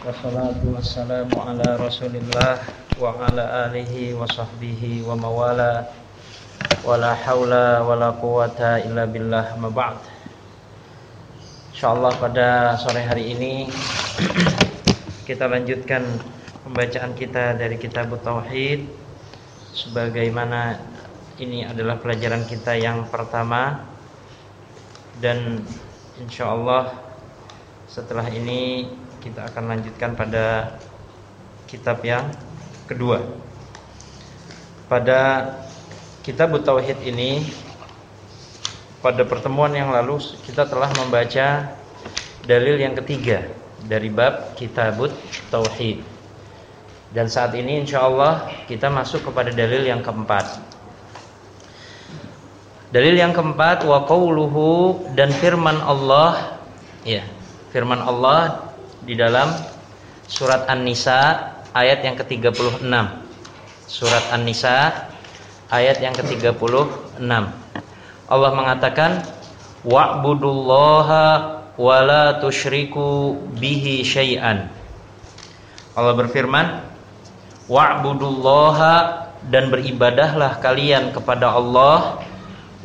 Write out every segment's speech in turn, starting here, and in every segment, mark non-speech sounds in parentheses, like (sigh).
Wassalatu wassalamu ala rasulillah Wa ala alihi wa sahbihi wa mawala Wa la hawla wa la quwata illa billah ma ba'd. InsyaAllah pada sore hari ini (clears throat) Kita lanjutkan pembacaan kita dari kitab Tauhid. Sebagaimana ini adalah pelajaran kita yang pertama. Dan insyaallah setelah ini kita akan lanjutkan pada kitab yang kedua. Pada kitab Tauhid ini pada pertemuan yang lalu kita telah membaca dalil yang ketiga dari bab Kitabut Tauhid. Dan saat ini insya Allah kita masuk kepada dalil yang keempat. Dalil yang keempat wa qauluhu dan firman Allah ya firman Allah di dalam surat An-Nisa ayat yang ke-36. Surat An-Nisa ayat yang ke-36. Allah mengatakan wa'budullaha wa la tusyriku bihi syai'an. Allah berfirman wa'budullaha dan beribadahlah kalian kepada Allah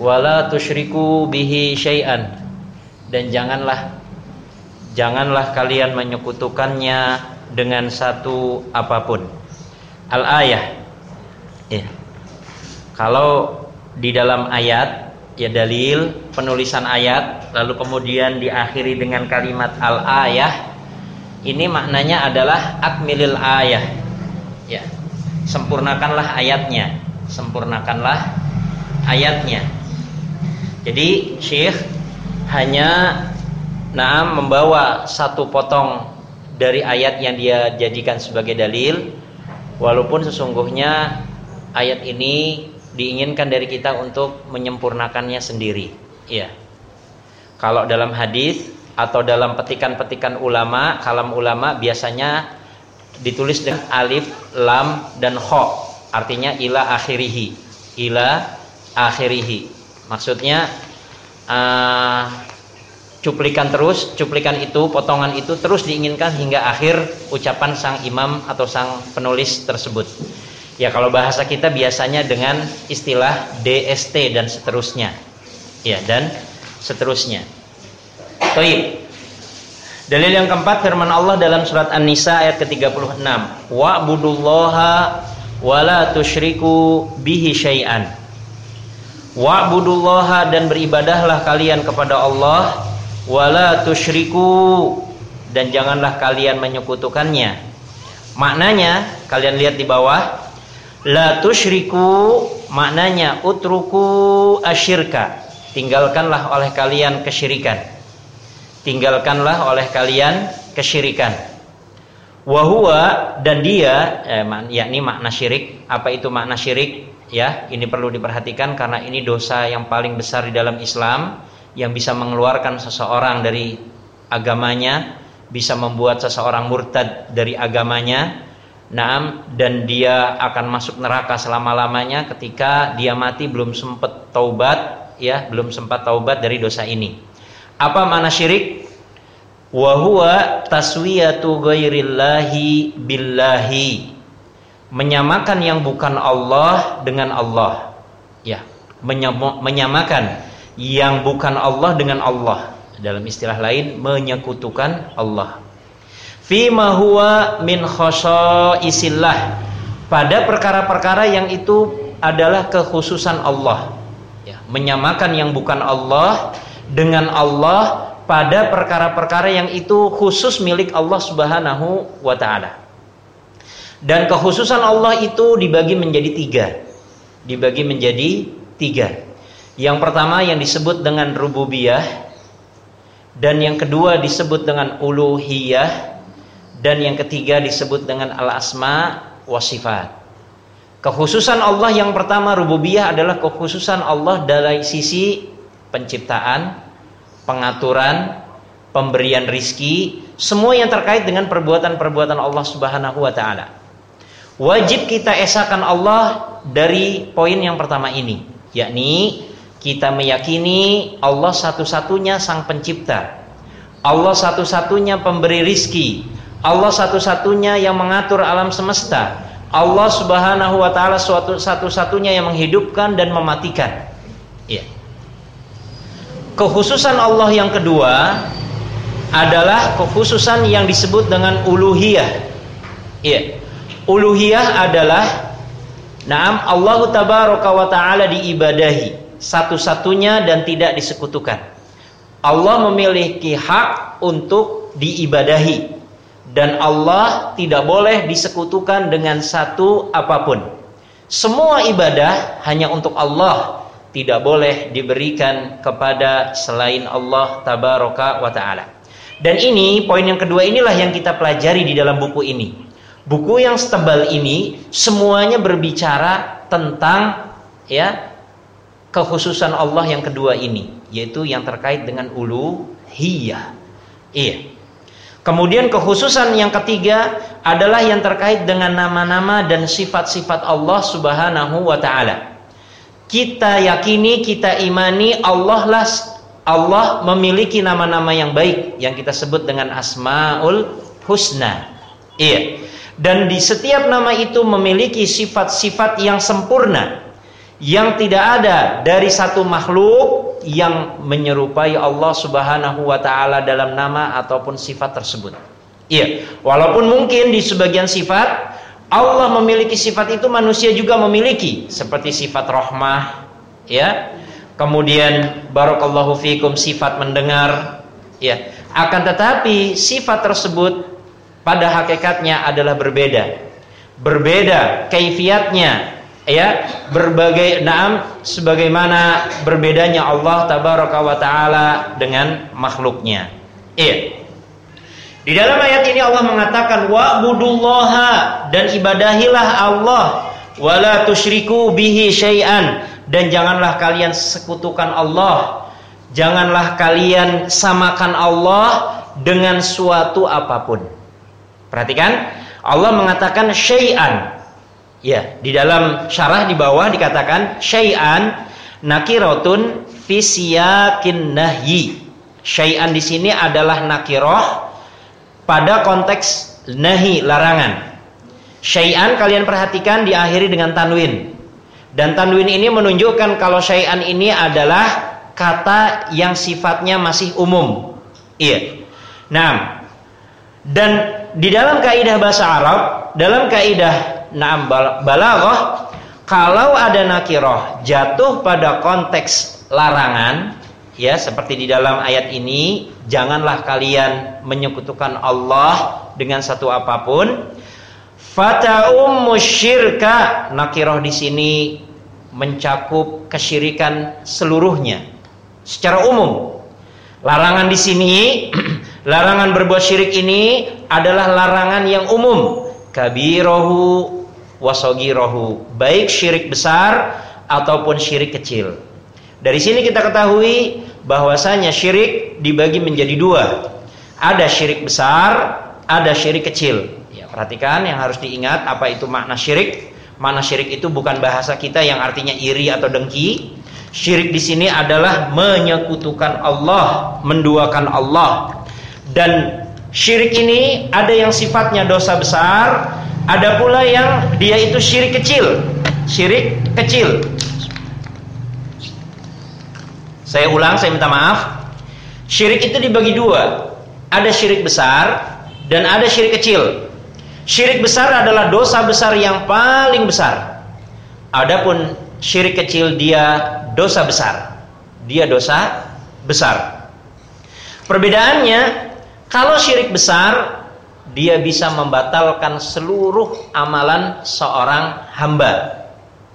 wala tusyriku bihi syai'an dan janganlah janganlah kalian menyekutukannya dengan satu apa pun. Al-ayah. Ya. Kalau di dalam ayat ya dalil penulisan ayat lalu kemudian diakhiri dengan kalimat al-ayah ini maknanya adalah akmilil ayah. Ya. Sempurnakanlah ayatnya. Sempurnakanlah ayatnya. Jadi Syekh hanya nah membawa satu potong dari ayat yang dia jadikan sebagai dalil. Walaupun sesungguhnya ayat ini diinginkan dari kita untuk menyempurnakannya sendiri. Ya kalau dalam hadis atau dalam petikan-petikan ulama kalam ulama biasanya ditulis dengan alif lam dan kho artinya ila akhirihi. Ila akhirihi. Maksudnya uh, cuplikan terus, cuplikan itu, potongan itu terus diinginkan hingga akhir ucapan sang imam atau sang penulis tersebut. Ya kalau bahasa kita biasanya dengan istilah DST dan seterusnya. Ya dan seterusnya. Baik. Dalil yang keempat firman Allah dalam surat An-Nisa ayat ke-36. Wa'budullaha wa la tusyriku bihi syai'an. Wa'budullaha dan beribadahlah kalian kepada Allah wala tusyriku dan janganlah kalian menyekutukannya. Maknanya kalian lihat di bawah la tusyriku maknanya utruku asyirka. Tinggalkanlah oleh kalian kesyirikan. Tinggalkanlah oleh kalian kesyirikan. Wahua dan dia eh, yakni makna syirik. Apa itu makna syirik? Ya, ini perlu diperhatikan karena ini dosa yang paling besar di dalam Islam yang bisa mengeluarkan seseorang dari agamanya, bisa membuat seseorang murtad dari agamanya. Naam dan dia akan masuk neraka selama-lamanya ketika dia mati belum sempat taubat ya, belum sempat taubat dari dosa ini. Apa mana syirik? Wa huwa taswiyatu ghairillahi billahi. Menyamakan yang bukan Allah dengan Allah. Ya, menyamakan yang bukan Allah dengan Allah. Dalam istilah lain menyekutukan Allah. Fima huwa min isillah pada perkara-perkara yang itu adalah kekhususan Allah. Ya, menyamakan yang bukan Allah dengan Allah pada perkara-perkara yang itu khusus milik Allah Subhanahu wa taala. Dan kekhususan Allah itu dibagi menjadi tiga. Dibagi menjadi tiga. Yang pertama yang disebut dengan rububiyah dan yang kedua disebut dengan uluhiyah dan yang ketiga disebut dengan al-asma wa sifat. Kekhususan Allah yang pertama rububiyah adalah kekhususan Allah dari sisi penciptaan, pengaturan, pemberian rizki, semua yang terkait dengan perbuatan-perbuatan Allah Subhanahu wa taala. Wajib kita esakan Allah dari poin yang pertama ini, yakni kita meyakini Allah satu-satunya sang pencipta. Allah satu-satunya pemberi rizki. Allah satu-satunya yang mengatur alam semesta. Allah Subhanahu wa taala satu-satunya yang menghidupkan dan mematikan. Ya. Kekhususan Allah yang kedua adalah kekhususan yang disebut dengan uluhiyah. Iya. Uluhiyah adalah Naam Allah tabaraka wa taala diibadahi satu-satunya dan tidak disekutukan. Allah memiliki hak untuk diibadahi dan Allah tidak boleh disekutukan dengan satu apa pun. Semua ibadah hanya untuk Allah, tidak boleh diberikan kepada selain Allah tabaraka wa taala. Dan ini poin yang kedua inilah yang kita pelajari di dalam buku ini. Buku yang setebal ini semuanya berbicara tentang ya kekhususan Allah yang kedua ini, yaitu yang terkait dengan uluhiyah. Iya. Kemudian kekhususan yang ketiga adalah yang terkait dengan nama-nama dan sifat-sifat Allah Subhanahu wa taala. Kita yakini, kita imani Allah lah Allah memiliki nama-nama yang baik yang kita sebut dengan Asmaul Husna. Iya. Dan di setiap nama itu memiliki sifat-sifat yang sempurna yang tidak ada dari satu makhluk yang menyerupai Allah Subhanahu wa taala dalam nama ataupun sifat tersebut. Iya, walaupun mungkin di sebagian sifat Allah memiliki sifat itu manusia juga memiliki seperti sifat rahmah ya. Kemudian barakallahu fikum sifat mendengar ya. Akan tetapi sifat tersebut pada hakikatnya adalah berbeda. Berbeda kaifiatnya ya, berbagai naam sebagaimana berbedanya Allah tabaraka wa taala dengan makhluknya. Iya. Di dalam ayat ini Allah mengatakan wa'budullaha dan ibadahilah Allah wala tusyriku bihi syai'an dan janganlah kalian sekutukan Allah. Janganlah kalian samakan Allah dengan suatu apa pun. Perhatikan, Allah mengatakan syai'an. Ya, di dalam syarah di bawah dikatakan syai'an nakiratun fi siyakin nahyi. Syai'an di sini adalah nakiroh pada konteks nahi larangan. Syai'an kalian perhatikan diakhiri dengan tanwin. Dan tanwin ini menunjukkan kalau syai'an ini adalah kata yang sifatnya masih umum. Iya. Nah, dan di dalam kaidah bahasa Arab, dalam kaidah na'am balaghah, kalau ada nakirah jatuh pada konteks larangan, ya seperti di dalam ayat ini, janganlah kalian menyekutukan Allah dengan satu apa pun. Fata'um musyirka nakirah di sini mencakup kesyirikan seluruhnya secara umum. Larangan di sini (clears throat) Larangan berbuat syirik ini adalah larangan yang umum. Kabirohu wasogirohu. Baik syirik besar ataupun syirik kecil. Dari sini kita ketahui bahwasanya syirik dibagi menjadi dua. Ada syirik besar, ada syirik kecil. Ya, perhatikan yang harus diingat apa itu makna syirik. Makna syirik itu bukan bahasa kita yang artinya iri atau dengki. Syirik di sini adalah menyekutukan Allah, menduakan Allah. Dan syirik ini ada yang sifatnya dosa besar, ada pula yang dia itu syirik kecil. Syirik kecil. Saya ulang, saya minta maaf. Syirik itu dibagi dua. Ada syirik besar dan ada syirik kecil. Syirik besar adalah dosa besar yang paling besar. Adapun syirik kecil dia dosa besar. Dia dosa besar. Perbedaannya kalau syirik besar, dia bisa membatalkan seluruh amalan seorang hamba.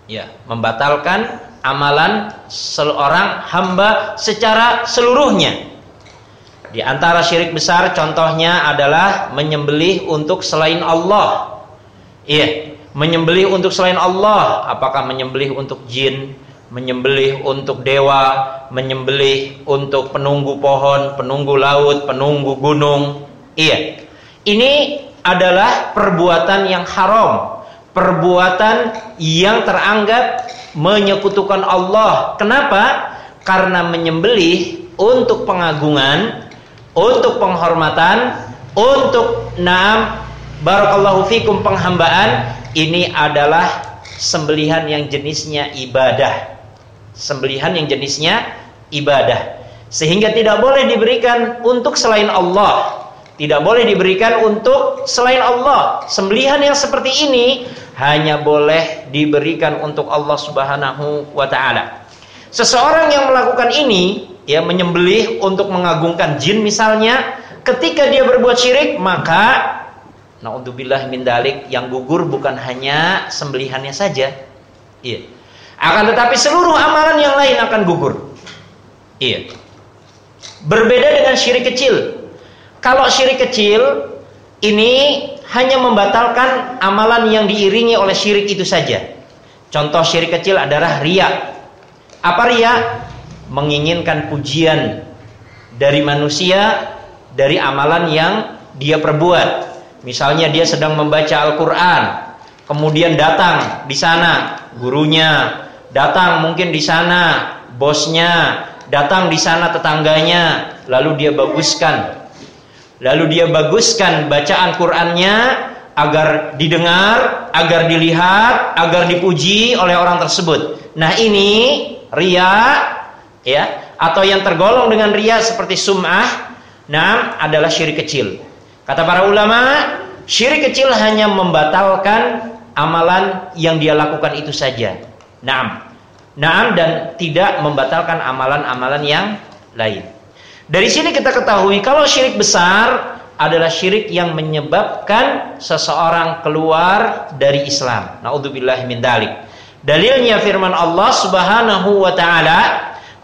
Ya, membatalkan amalan seorang hamba secara seluruhnya. Di antara syirik besar contohnya adalah menyembelih untuk selain Allah. Iya, menyembelih untuk selain Allah, apakah menyembelih untuk jin, menyembelih untuk dewa, menyembelih untuk penunggu pohon, penunggu laut, penunggu gunung. Iya. Ini adalah perbuatan yang haram, perbuatan yang teranggap menyekutukan Allah. Kenapa? Karena menyembelih untuk pengagungan, untuk penghormatan untuk naam barakallahu fikum penghambaan ini adalah sembelihan yang jenisnya ibadah. Sembelihan yang jenisnya ibadah. Sehingga tidak boleh diberikan untuk selain Allah. Tidak boleh diberikan untuk selain Allah. Sembelihan yang seperti ini hanya boleh diberikan untuk Allah Subhanahu wa taala. Seseorang yang melakukan ini ya menyembelih untuk mengagungkan jin misalnya, ketika dia berbuat syirik maka naudzubillah min dalik yang gugur bukan hanya sembelihannya saja. Iya. Akan tetapi seluruh amalan yang lain akan gugur. Iya. Berbeda dengan syirik kecil. Kalau syirik kecil ini hanya membatalkan amalan yang diiringi oleh syirik itu saja. Contoh syirik kecil adalah ria. Apa ria? Menginginkan pujian dari manusia dari amalan yang dia perbuat. Misalnya dia sedang membaca Al-Qur'an, kemudian datang di sana gurunya, datang mungkin di sana bosnya, datang di sana tetangganya, lalu dia baguskan. Lalu dia baguskan bacaan Qur'annya agar didengar, agar dilihat, agar dipuji oleh orang tersebut. Nah, ini ria ya, atau yang tergolong dengan ria seperti sum'ah Nah, adalah syirik kecil. Kata para ulama, syirik kecil hanya membatalkan amalan yang dia lakukan itu saja. Naam. Naam dan tidak membatalkan amalan-amalan yang lain. Dari sini kita ketahui kalau syirik besar adalah syirik yang menyebabkan seseorang keluar dari Islam. Nauzubillah min dalik. Dalilnya firman Allah Subhanahu wa taala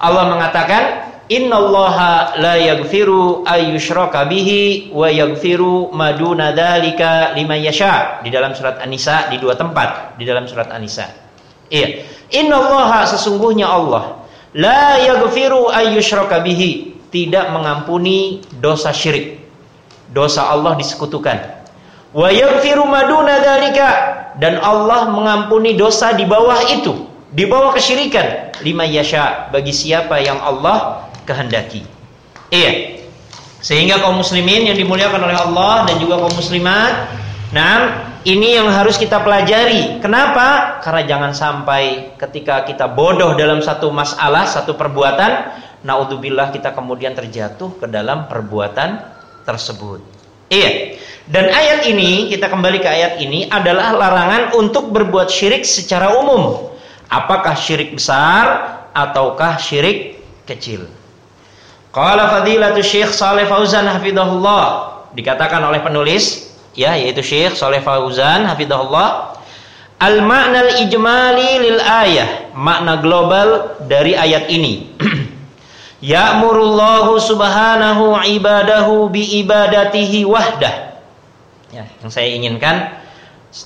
Allah mengatakan Innallaha la yaghfiru ayyushraka bihi wa yaghfiru maduna dzalika liman yasha di dalam surat An-Nisa di dua tempat di dalam surat An-Nisa. Iya. Innallaha sesungguhnya Allah la yaghfiru ayyushraka bihi tidak mengampuni dosa syirik. Dosa Allah disekutukan. Wa yaghfiru maduna dzalika dan Allah mengampuni dosa di bawah itu, di bawah kesyirikan lima yasha bagi siapa yang Allah kehendaki. Iya. Sehingga kaum muslimin yang dimuliakan oleh Allah dan juga kaum muslimat, nah ini yang harus kita pelajari. Kenapa? Karena jangan sampai ketika kita bodoh dalam satu masalah, satu perbuatan, naudzubillah kita kemudian terjatuh ke dalam perbuatan tersebut. Iya. Dan ayat ini, kita kembali ke ayat ini adalah larangan untuk berbuat syirik secara umum. Apakah syirik besar ataukah syirik kecil? Qala fadilatu Syekh Saleh Fauzan hafizahullah dikatakan oleh penulis ya yaitu Syekh Saleh Fauzan hafizahullah. Al makna al ijmali lil ayah. Makna global dari ayat ini. (clears throat) Ya'murullahu subhanahu ibadahu bi ibadatihi wahdah. Ya yang saya inginkan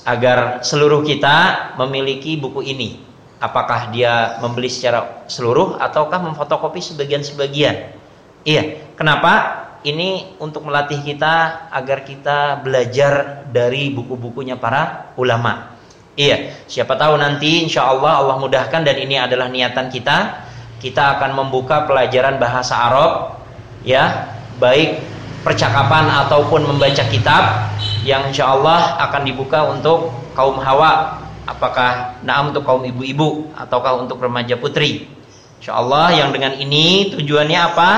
agar seluruh kita memiliki buku ini. Apakah dia membeli secara seluruh ataukah memfotokopi sebagian-sebagian? Iya, kenapa? Ini untuk melatih kita agar kita belajar dari buku-bukunya para ulama. Iya, siapa tahu nanti insya Allah Allah mudahkan dan ini adalah niatan kita. Kita akan membuka pelajaran bahasa Arab, ya, baik percakapan ataupun membaca kitab yang insya Allah akan dibuka untuk kaum hawa. Apakah naam untuk kaum ibu-ibu ataukah untuk remaja putri? Insya Allah yang dengan ini tujuannya apa?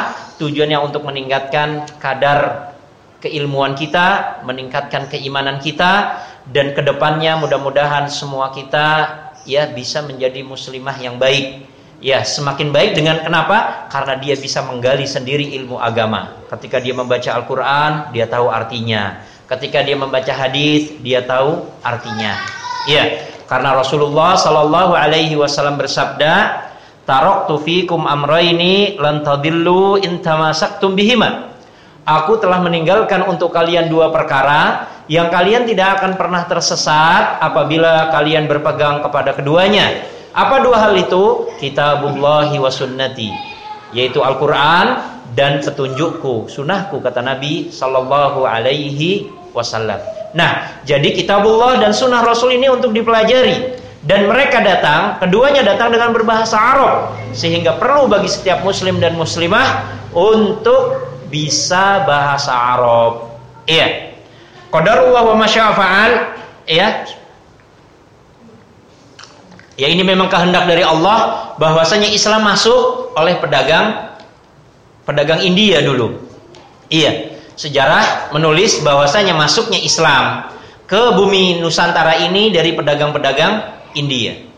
Tujuannya untuk meningkatkan kadar keilmuan kita, meningkatkan keimanan kita, dan ke depannya mudah-mudahan semua kita ya bisa menjadi muslimah yang baik. Ya, semakin baik dengan kenapa? Karena dia bisa menggali sendiri ilmu agama. Ketika dia membaca Al-Qur'an, dia tahu artinya. Ketika dia membaca hadis, dia tahu artinya. Ya, karena Rasulullah Shallallahu alaihi wasallam bersabda, Taraktu fikum amraini lan tadillu in tamasaktum bihima. Aku telah meninggalkan untuk kalian dua perkara yang kalian tidak akan pernah tersesat apabila kalian berpegang kepada keduanya. Apa dua hal itu? Kitabullahi wa sunnati, yaitu Al-Qur'an dan petunjukku, sunahku kata Nabi sallallahu alaihi wasallam. Nah, jadi kitabullah dan sunnah Rasul ini untuk dipelajari dan mereka datang, keduanya datang dengan berbahasa Arab sehingga perlu bagi setiap muslim dan muslimah untuk bisa bahasa Arab. Iya. Qadarullah wa masyafa'al ya. Ya ini memang kehendak dari Allah bahwasanya Islam masuk oleh pedagang pedagang India dulu. Iya. Sejarah menulis bahwasanya masuknya Islam ke bumi Nusantara ini dari pedagang-pedagang India.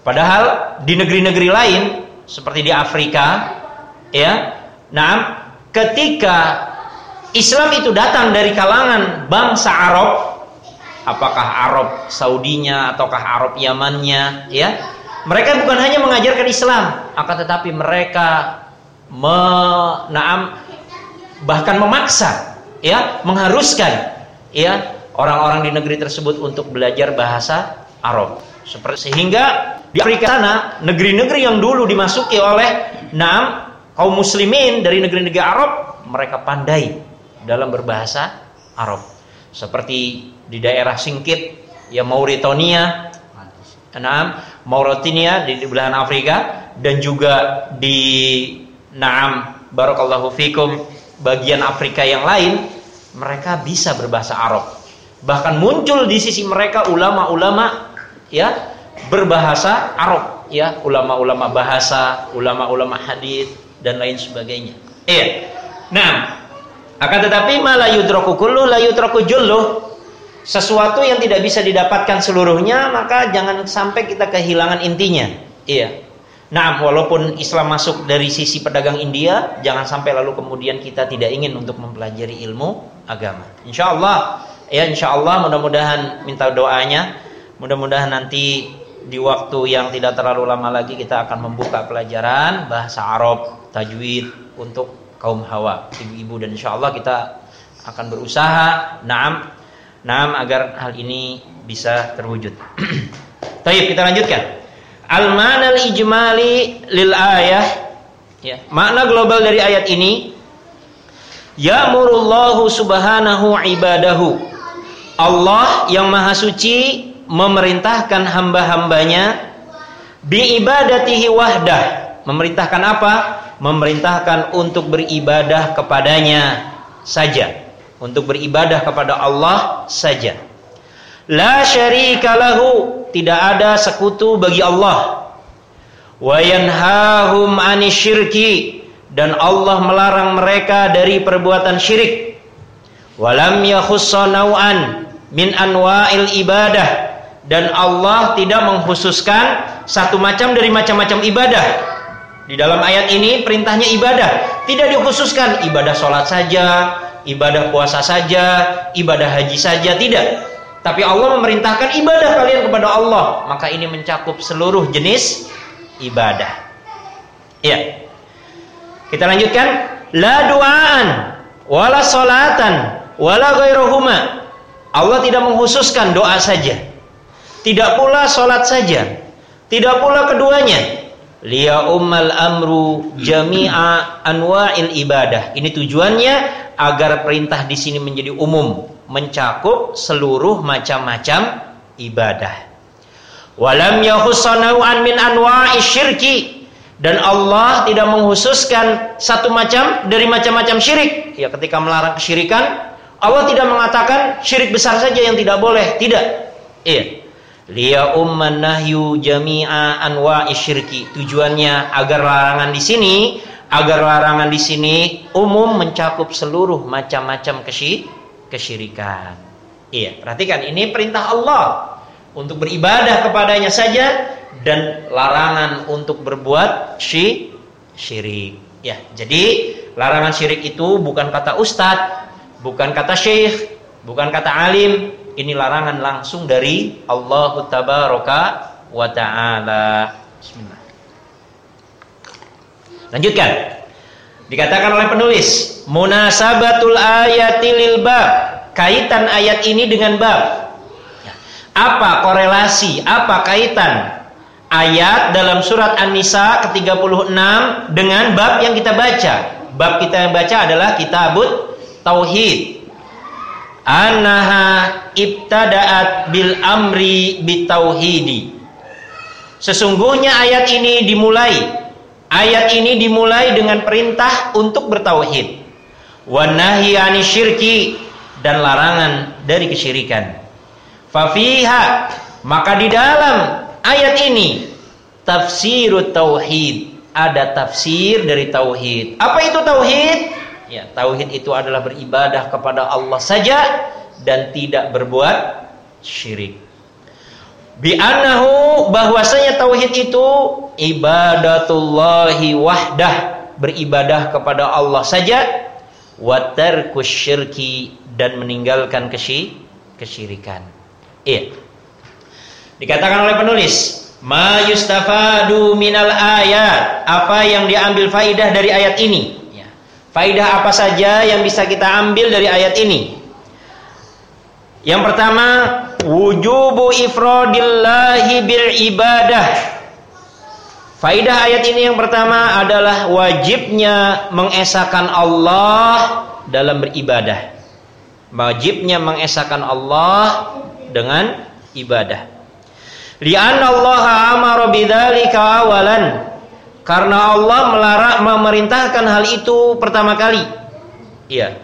Padahal di negeri-negeri lain seperti di Afrika ya, nah ketika Islam itu datang dari kalangan bangsa Arab, apakah Arab Saudinya ataukah Arab Yamannya, ya. Mereka bukan hanya mengajarkan Islam, akan tetapi mereka menaam bahkan memaksa, ya, mengharuskan, ya, orang-orang di negeri tersebut untuk belajar bahasa Arab. Sehingga di Afrika sana, negeri-negeri yang dulu dimasuki oleh enam kaum muslimin dari negeri-negeri Arab, mereka pandai dalam berbahasa Arab. Seperti di daerah Singkit, ya Mauritania, Naam, Mauritania di belahan Afrika dan juga di Naam, barakallahu fikum bagian Afrika yang lain, mereka bisa berbahasa Arab. Bahkan muncul di sisi mereka ulama-ulama ya berbahasa Arab, ya ulama-ulama bahasa, ulama-ulama hadis dan lain sebagainya. Iya. Nah, akan tetapi malah yudraku. Sesuatu yang tidak bisa didapatkan seluruhnya, maka jangan sampai kita kehilangan intinya. Iya. Nah, walaupun Islam masuk dari sisi pedagang India, jangan sampai lalu kemudian kita tidak ingin untuk mempelajari ilmu agama. Insya Allah, ya insya Allah mudah-mudahan minta doanya, mudah-mudahan nanti di waktu yang tidak terlalu lama lagi kita akan membuka pelajaran bahasa Arab, tajwid untuk kaum hawa, ibu-ibu dan insya Allah kita akan berusaha, naam, naam agar hal ini bisa terwujud. (clears throat) Taib kita lanjutkan. Al-mana ijmali lil ayah ya, makna global dari ayat ini Ya'murullahu subhanahu ibadahu Allah yang maha suci memerintahkan hamba-hambanya bi ibadatihi wahdah. Memerintahkan apa? Memerintahkan untuk beribadah kepadanya saja. Untuk beribadah kepada Allah saja. La syarika lahu. Tidak ada sekutu bagi Allah. Wa yanhahum syirki. Dan Allah melarang mereka dari perbuatan syirik. Walam yakhussa naw'an min anwa'il ibadah dan Allah tidak mengkhususkan satu macam dari macam-macam ibadah di dalam ayat ini perintahnya ibadah, tidak dikhususkan ibadah sholat saja, ibadah puasa saja, ibadah haji saja, tidak. Tapi Allah memerintahkan ibadah kalian kepada Allah, maka ini mencakup seluruh jenis ibadah. Ya. Kita lanjutkan, la duaan, wala solatan, wala ghairuhuma. Allah tidak mengkhususkan doa saja. Tidak pula sholat saja. Tidak pula keduanya liya ummal amru jami'a anwa'il ibadah. Ini tujuannya agar perintah di sini menjadi umum, mencakup seluruh macam-macam ibadah. Walam yahussanahu an min anwa'i syirki dan Allah tidak menghususkan satu macam dari macam-macam syirik. Ya ketika melarang kesyirikan, Allah tidak mengatakan syirik besar saja yang tidak boleh, tidak. Iya liya umman nahyu jami'a anwa isyirki. Tujuannya agar larangan di sini, agar larangan di sini umum mencakup seluruh macam-macam kesyirikan. Iya, perhatikan ini perintah Allah untuk beribadah kepadanya saja dan larangan untuk berbuat syi syirik. Ya, jadi larangan syirik itu bukan kata ustadz, bukan kata syekh, bukan kata alim, ini larangan langsung dari Allah Tabaraka wa taala. Bismillah. Lanjutkan. Dikatakan oleh penulis, munasabatul ayati lil bab. Kaitan ayat ini dengan bab. Ya. Apa korelasi, apa kaitan ayat dalam surat An-Nisa ke-36 dengan bab yang kita baca? Bab kita yang baca adalah kitabut tauhid annaha ibtada'at bil amri bitauhidi sesungguhnya ayat ini dimulai ayat ini dimulai dengan perintah untuk bertauhid wa nahyi syirki dan larangan dari kesyirikan. Fafiha maka di dalam ayat ini tafsirut tauhid ada tafsir dari tauhid. Apa itu tauhid? Ya, tauhid itu adalah beribadah kepada Allah saja dan tidak berbuat syirik. Bi annahu bahwasanya tauhid itu ibadatullahi wahdah, beribadah kepada Allah saja wa syirki dan meninggalkan kesyirikan. Iya. Dikatakan oleh penulis, ma yustafadu minal ayat, apa yang diambil faidah dari ayat ini? Faidah apa saja yang bisa kita ambil dari ayat ini? Yang pertama, wujubu ifradillahi bil ibadah. Faidah ayat ini yang pertama adalah wajibnya mengesahkan Allah dalam beribadah. Wajibnya mengesahkan Allah dengan ibadah. Li'anna Allah amara bidzalika awalan. Karena Allah melarang memerintahkan hal itu pertama kali. Iya.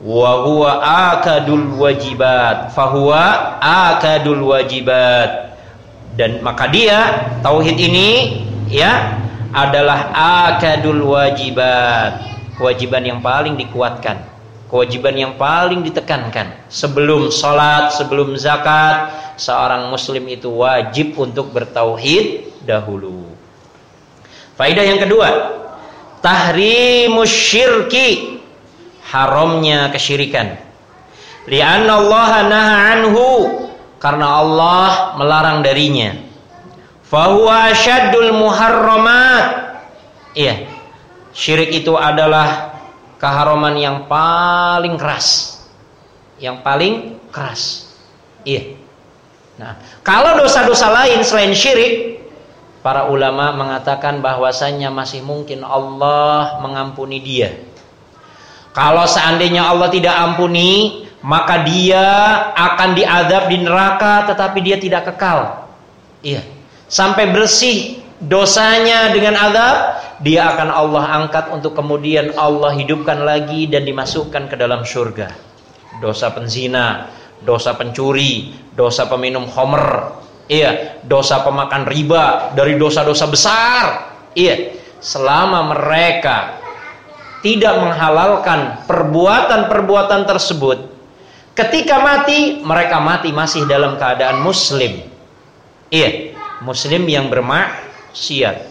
Wa huwa akadul wajibat. Fahuwa akadul wajibat. Dan maka dia tauhid ini ya adalah akadul wajibat. Kewajiban yang paling dikuatkan kewajiban yang paling ditekankan sebelum sholat, sebelum zakat, seorang muslim itu wajib untuk bertauhid dahulu. Faidah yang kedua, tahrimus syirki, haramnya kesyirikan. Lianna Allah naha anhu, karena Allah melarang darinya. Fahuwa asyaddul muharramat. Iya, syirik itu adalah keharuman yang paling keras. Yang paling keras. Iya. Nah, kalau dosa-dosa lain selain syirik, para ulama mengatakan bahwasannya masih mungkin Allah mengampuni dia. Kalau seandainya Allah tidak ampuni, maka dia akan diadab di neraka tetapi dia tidak kekal. Iya. Sampai bersih dosanya dengan azab, dia akan Allah angkat untuk kemudian Allah hidupkan lagi dan dimasukkan ke dalam surga. Dosa penzina, dosa pencuri, dosa peminum homer, iya, dosa pemakan riba dari dosa-dosa besar. Iya, selama mereka tidak menghalalkan perbuatan-perbuatan tersebut, ketika mati mereka mati masih dalam keadaan muslim. Iya, muslim yang bermaksiat.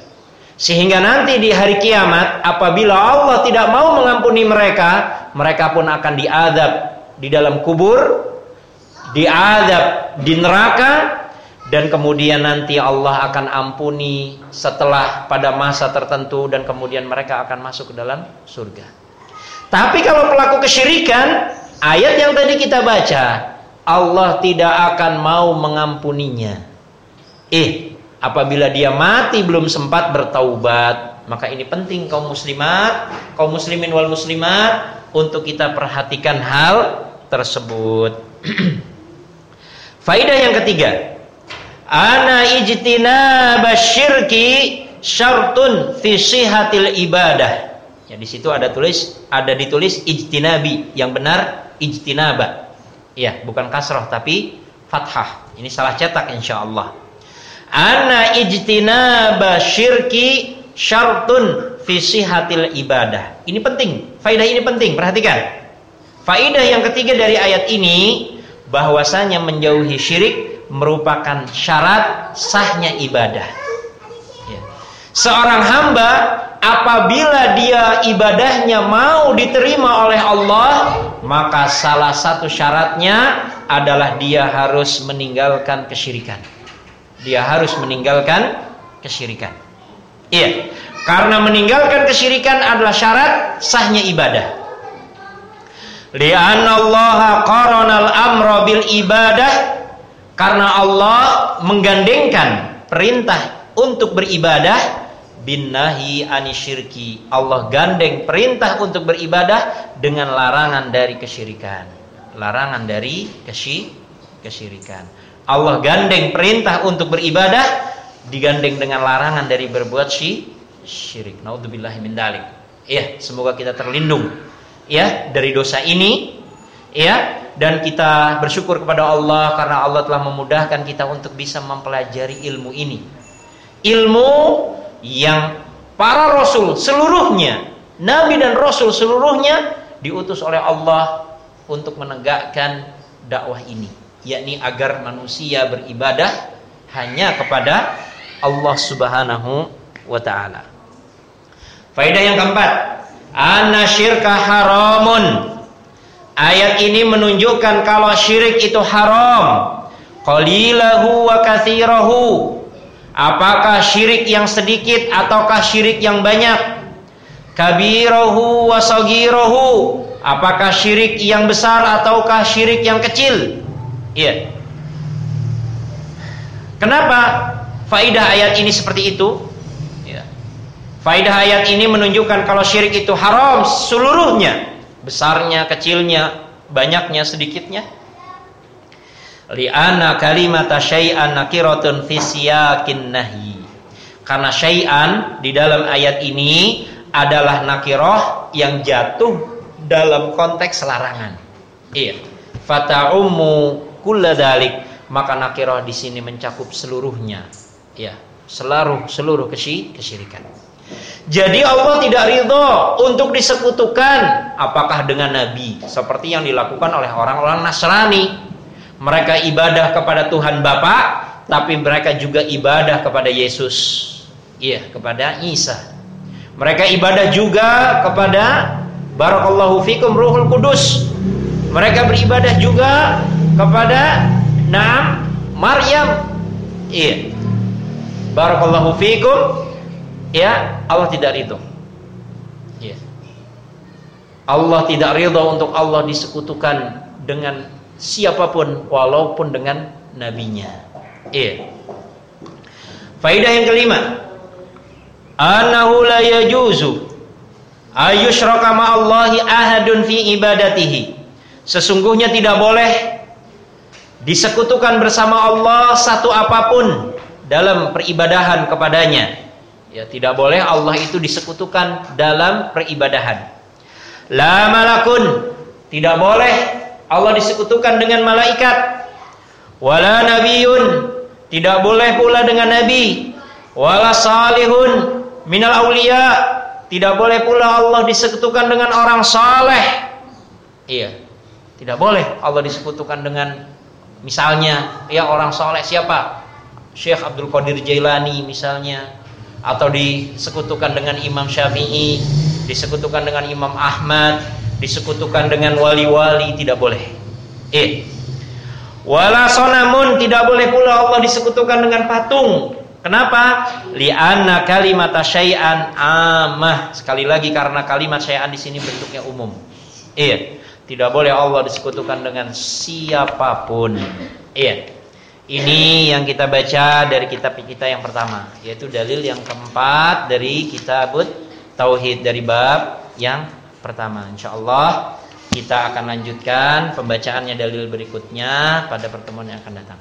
Sehingga nanti di hari kiamat apabila Allah tidak mau mengampuni mereka, mereka pun akan diadab di dalam kubur, diadab di neraka dan kemudian nanti Allah akan ampuni setelah pada masa tertentu dan kemudian mereka akan masuk ke dalam surga. Tapi kalau pelaku kesyirikan, ayat yang tadi kita baca, Allah tidak akan mau mengampuninya. Eh, apabila dia mati belum sempat bertaubat maka ini penting kaum muslimat kaum muslimin wal muslimat untuk kita perhatikan hal tersebut (clears throat) faidah yang ketiga ana ijtina basyirki syartun fi sihatil ibadah ya di situ ada tulis ada ditulis ijtinabi yang benar ijtinaba ya bukan kasroh tapi fathah ini salah cetak insyaallah Ana ijtinaba syirki syartun fi sihatil ibadah. Ini penting. Faidah ini penting, perhatikan. Faidah yang ketiga dari ayat ini bahwasanya menjauhi syirik merupakan syarat sahnya ibadah. Ya. Seorang hamba apabila dia ibadahnya mau diterima oleh Allah, maka salah satu syaratnya adalah dia harus meninggalkan kesyirikan dia harus meninggalkan kesyirikan. Iya, karena meninggalkan kesyirikan adalah syarat sahnya ibadah. Li'anna Allah qaranal amra bil ibadah karena Allah menggandengkan perintah untuk beribadah bin nahi anisyirki. Allah gandeng perintah untuk beribadah dengan larangan dari kesyirikan. Larangan dari kesy kesyirikan. Allah gandeng perintah untuk beribadah digandeng dengan larangan dari berbuat syirik. Nauzubillahi min dalik. Ya, semoga kita terlindung ya dari dosa ini ya dan kita bersyukur kepada Allah karena Allah telah memudahkan kita untuk bisa mempelajari ilmu ini ilmu yang para rasul seluruhnya nabi dan rasul seluruhnya diutus oleh Allah untuk menegakkan dakwah ini yakni agar manusia beribadah hanya kepada Allah Subhanahu wa taala. Faedah yang keempat, anna syirka haramun. Ayat ini menunjukkan kalau syirik itu haram. Qalilahu wa katsirahu. Apakah syirik yang sedikit ataukah syirik yang banyak? Kabirahu wa. Apakah syirik yang besar ataukah syirik yang kecil? Iya. Kenapa faidah ayat ini seperti itu? Faidah ayat ini menunjukkan kalau syirik itu haram seluruhnya, besarnya, kecilnya, banyaknya, sedikitnya. Li'ana kalimata syai'an nakiratun fi siyakin nahi. Karena syai'an di dalam ayat ini adalah nakiroh yang jatuh dalam konteks larangan. Iya. Fata'ummu kulladalik maka nakiroh di sini mencakup seluruhnya. Ya, seluruh seluruh kesyirikan. Jadi Allah tidak ridho untuk disekutukan apakah dengan nabi seperti yang dilakukan oleh orang-orang Nasrani. Mereka ibadah kepada Tuhan Bapa, tapi mereka juga ibadah kepada Yesus. Iya, kepada Isa. Mereka ibadah juga kepada Barakallahu fikum Ruhul Kudus. Mereka beribadah juga kepada Naam Maryam. Iya. Barakallahu fikum ya Allah tidak ridho. Ya. Allah tidak ridho untuk Allah disekutukan dengan siapa pun walaupun dengan nabinya. Iya. Faidah yang kelima. Anahu la yajuzu ayusyraka ma'allahi ahadun fi ibadatihi. Sesungguhnya tidak boleh disekutukan bersama Allah satu apa pun dalam peribadahan kepadanya. Ya, tidak boleh Allah itu disekutukan dalam peribadahan. La malakun, tidak boleh Allah disekutukan dengan malaikat. Wala nabiyun, tidak boleh pula dengan nabi. Wala salihun minal aulia, tidak boleh pula Allah disekutukan dengan orang saleh. Iya. Tidak boleh Allah disekutukan dengan misalnya ya orang saleh siapa? Syekh Abdul Qadir Jailani misalnya atau disekutukan dengan Imam Syafi'i, disekutukan dengan Imam Ahmad, disekutukan dengan wali-wali tidak boleh. Eh. Wala sonamun tidak boleh pula Allah disekutukan dengan patung. Kenapa? Li'anna kalimat syai'an amah. Sekali lagi karena kalimat syai'an di sini bentuknya umum. Iya. Tidak boleh Allah disekutukan dengan siapa pun. Iya. Ini yang kita baca dari kitab kita yang pertama, yaitu dalil yang keempat dari kitab tauhid dari bab yang pertama. Insyaallah kita akan lanjutkan pembacaannya dalil berikutnya pada pertemuan yang akan datang.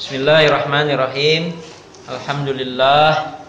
Bismillahirrahmanirrahim. Alhamdulillah